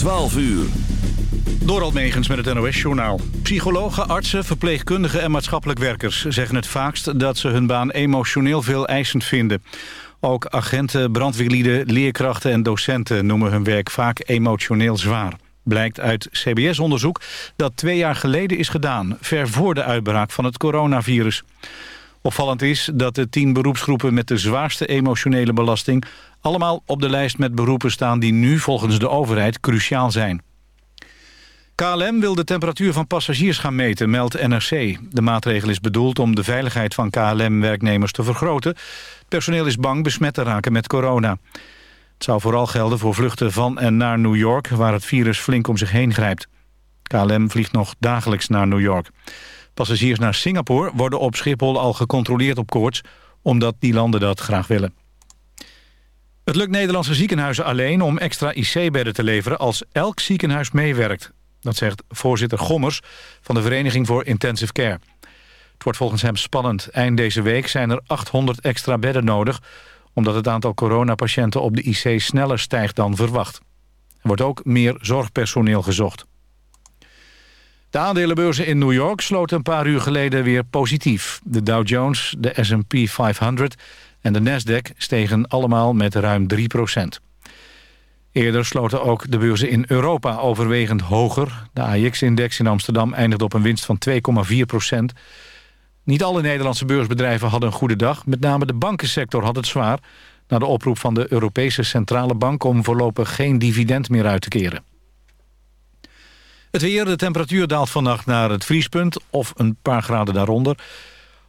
12 uur. Door Megens met het NOS-journaal. Psychologen, artsen, verpleegkundigen en maatschappelijk werkers... zeggen het vaakst dat ze hun baan emotioneel veel eisend vinden. Ook agenten, brandweerlieden, leerkrachten en docenten... noemen hun werk vaak emotioneel zwaar. Blijkt uit CBS-onderzoek dat twee jaar geleden is gedaan... ver voor de uitbraak van het coronavirus. Opvallend is dat de tien beroepsgroepen met de zwaarste emotionele belasting... allemaal op de lijst met beroepen staan die nu volgens de overheid cruciaal zijn. KLM wil de temperatuur van passagiers gaan meten, meldt NRC. De maatregel is bedoeld om de veiligheid van KLM-werknemers te vergroten. Personeel is bang besmet te raken met corona. Het zou vooral gelden voor vluchten van en naar New York... waar het virus flink om zich heen grijpt. KLM vliegt nog dagelijks naar New York. Passagiers naar Singapore worden op Schiphol al gecontroleerd op koorts... omdat die landen dat graag willen. Het lukt Nederlandse ziekenhuizen alleen om extra IC-bedden te leveren... als elk ziekenhuis meewerkt. Dat zegt voorzitter Gommers van de Vereniging voor Intensive Care. Het wordt volgens hem spannend. Eind deze week zijn er 800 extra bedden nodig... omdat het aantal coronapatiënten op de IC sneller stijgt dan verwacht. Er wordt ook meer zorgpersoneel gezocht. De aandelenbeurzen in New York sloten een paar uur geleden weer positief. De Dow Jones, de S&P 500 en de Nasdaq stegen allemaal met ruim 3 procent. Eerder sloten ook de beurzen in Europa overwegend hoger. De AX-index in Amsterdam eindigde op een winst van 2,4 procent. Niet alle Nederlandse beursbedrijven hadden een goede dag. Met name de bankensector had het zwaar... na de oproep van de Europese Centrale Bank... om voorlopig geen dividend meer uit te keren. Het weer, de temperatuur daalt vannacht naar het vriespunt... of een paar graden daaronder.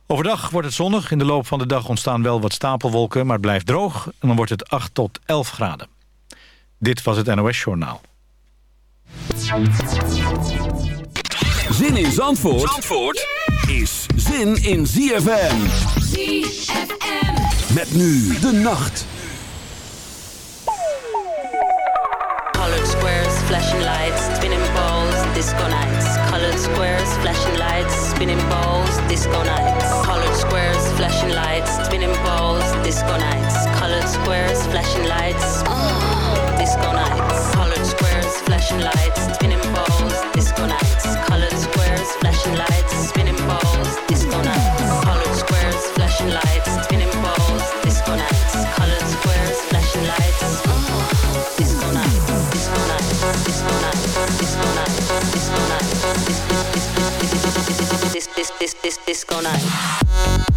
Overdag wordt het zonnig. In de loop van de dag ontstaan wel wat stapelwolken... maar het blijft droog en dan wordt het 8 tot 11 graden. Dit was het NOS Journaal. Zin in Zandvoort, Zandvoort is zin in ZFM. ZFM. Met nu de nacht. Colored squares, flashing lights, disco nights. Colored squares, flashing lights, spinning balls, disco nights. Colored squares, flashing lights, spinning balls, disco nights. Colored squares, flashing lights. disco nights. Colored squares, flashing lights, spinning balls, disco nights. Colored squares, flashing lights, spinning balls, this, disco night.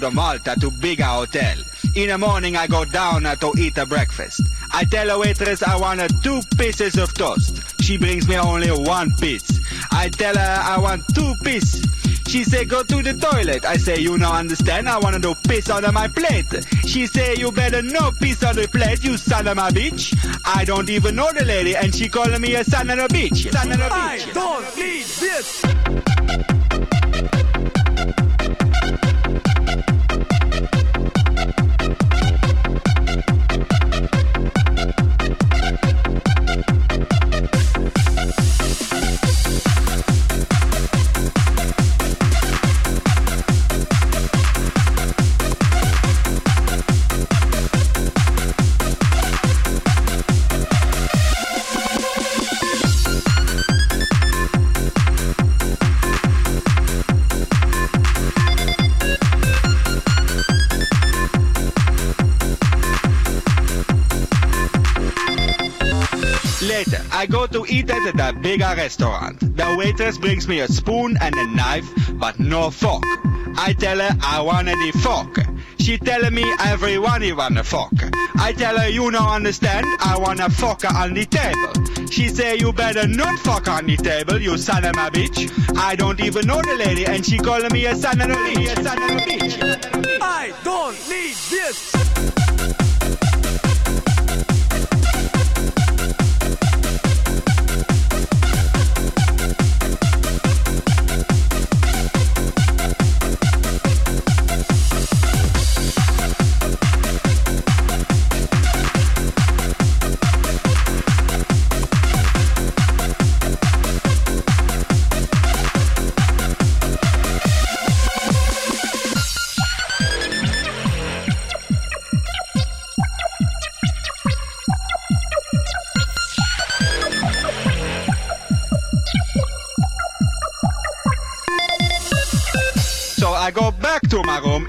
To Malta to bigger hotel. In the morning I go down to eat a breakfast. I tell a waitress I want two pieces of toast. She brings me only one piece. I tell her I want two pieces. She say go to the toilet. I say you no understand. I wanna do piss on my plate. She say you better no piss on the plate. You son of a bitch. I don't even know the lady, and she calling me a son of a bitch. Son of a bitch. I don't need this. At the bigger restaurant. The waitress brings me a spoon and a knife, but no fork. I tell her I want the fork. She telling me everyone you want a fork. I tell her you don't understand, I want a fork on the table. She say you better not fuck on the table, you son of a bitch. I don't even know the lady, and she calling me a son of a bitch. A son of a bitch. I don't need this.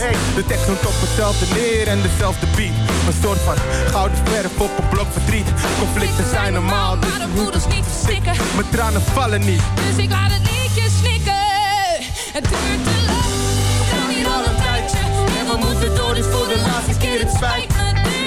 Hey, de tekst noemt op hetzelfde neer en dezelfde beat. Een soort van gouden verf op een blok verdriet. Conflicten zijn normaal, dus maar de niet verstikken. mijn tranen vallen niet. Dus ik laat het liedje snikken. Het duurt te lang. We staan hier al een tijdje. En we moeten door, dus voor de laatste keer het spijt me.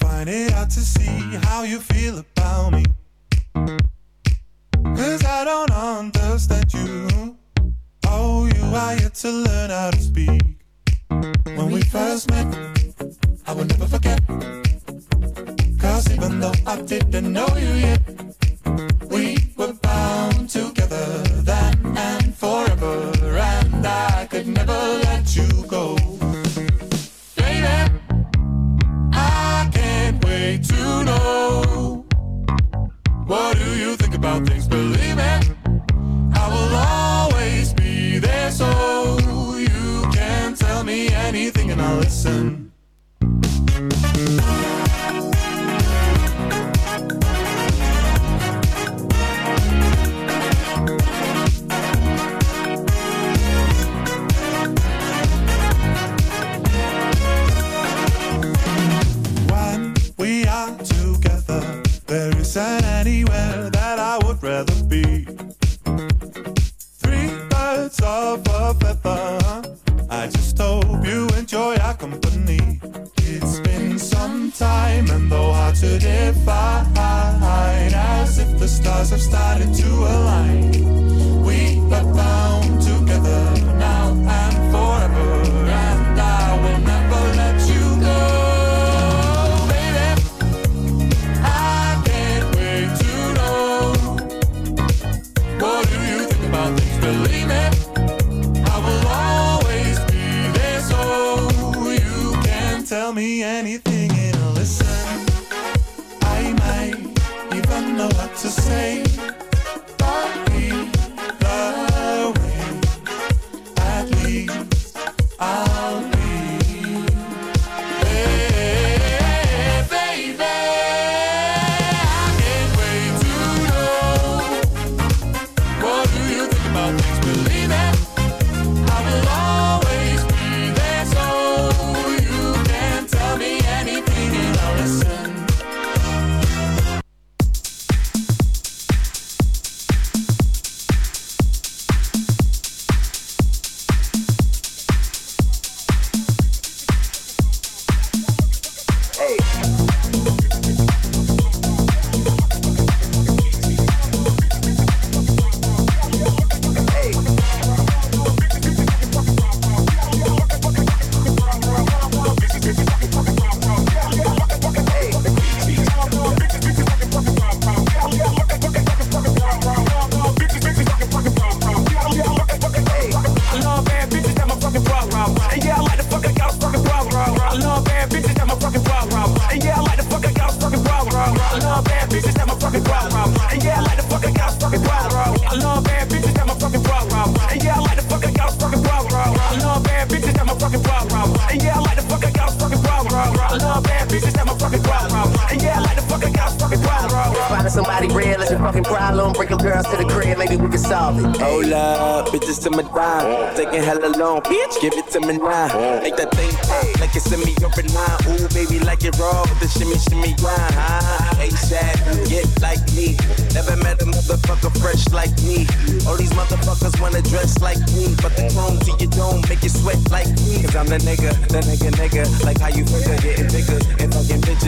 find it out to see how you feel about me. Cause I don't understand you. Oh, you are yet to learn how to speak. When we first met, I will never forget. Cause even though I didn't know you yet. things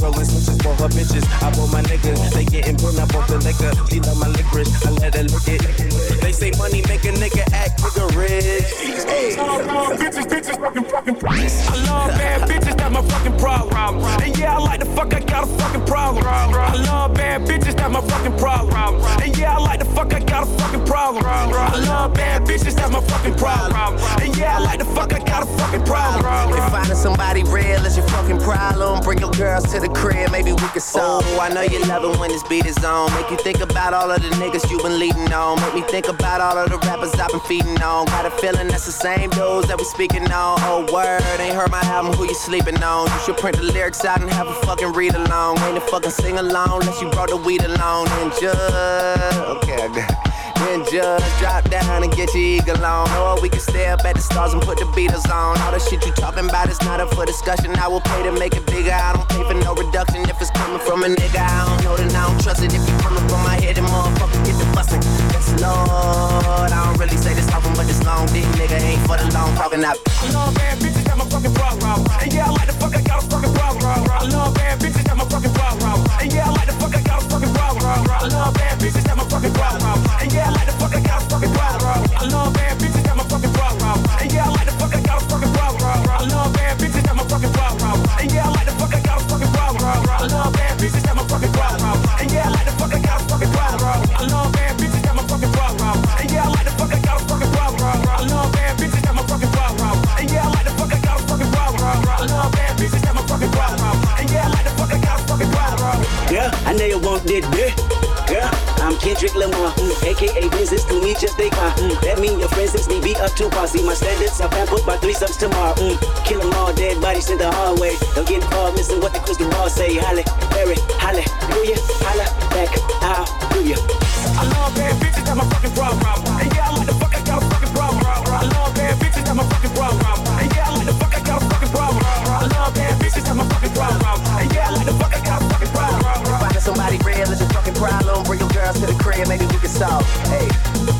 rolling switches for her bitches. I bought my niggas, they getting burned up off the liquor. She love my licorice, I let her lick it. They say money make a nigga act rich. Hey. bitches, bitches, fucking, fucking I love bad bitches, that's my fucking problem. And yeah, I like the fuck, I got a fucking problem. I love bad bitches, that's my fucking problem. And yeah, I like the fuck, I got a fucking problem. I love bad bitches, that's my fucking problem. And yeah, I like the fuck, I got a fucking problem. If finding somebody real is your fucking problem, bring your girls to the crib, maybe we can solve. Oh, I know you love it when this beat is on. Make you think about all of the niggas you been leading on. Make me think about all of the rappers I've been feeding on. Got a feeling that's the same dudes that we speaking on. Oh, word, ain't heard my album, who you sleeping on? You should print the lyrics out and have a fucking read along. Ain't a fucking sing along unless you brought the weed along. And just, okay, I got Then just drop down and get your eagle on. Or we can stay up at the stars and put the Beatles on. All the shit you talking about is not up for discussion. I will pay to make it bigger. I don't pay for no reduction if it's coming from a nigga. I don't know that I don't trust it. If you coming from my head, then motherfucker get the bustin'. Yes, Lord. I don't really say this often, but this long dick nigga ain't for the long talking. I love bad bitches. And got my fucking problem. And yeah, I like the fuck, I got a fucking problem. I love bad bitches, my fucking problem. And yeah, I like the fuck, I got a fucking problem. I love bad bitches. And got my fucking problem. And yeah, I like the fuck, I got a fucking problem. I love bad bitches, that's my fucking problem. And yeah, I like the fuck, I got a fucking problem. I love bad bitches, that's my fucking problem. And yeah, I like the fuck, I got a fucking problem. I love bad bitches, that's my fucking problem. And yeah, I like the fuck, I got a fucking problem. Yeah, I know you want that dick. Yeah, I'm Kendrick Lamar, mm, aka business to me just they car. Mm, that mean your friends since me be up to par. See my standards, I plan put my three subs tomorrow. Mm, kill them all, dead bodies in the hallway. Don't get involved, missing what the crystal ball say. Halle, Berry, halle, do ya? Holla back, how do ya? I love bad bitches, that's my fucking problem. And yeah, I like the fuck, I got a fucking problem. I love bad bitches, that's my fucking problem. And yeah, I like the fuck, I got a fucking problem. I love bad bitches, that's my fucking problem. And yeah, I like the fuck, I got a fucking problem. Finding somebody real is your fucking problem. The crib, maybe we can solve. Hey.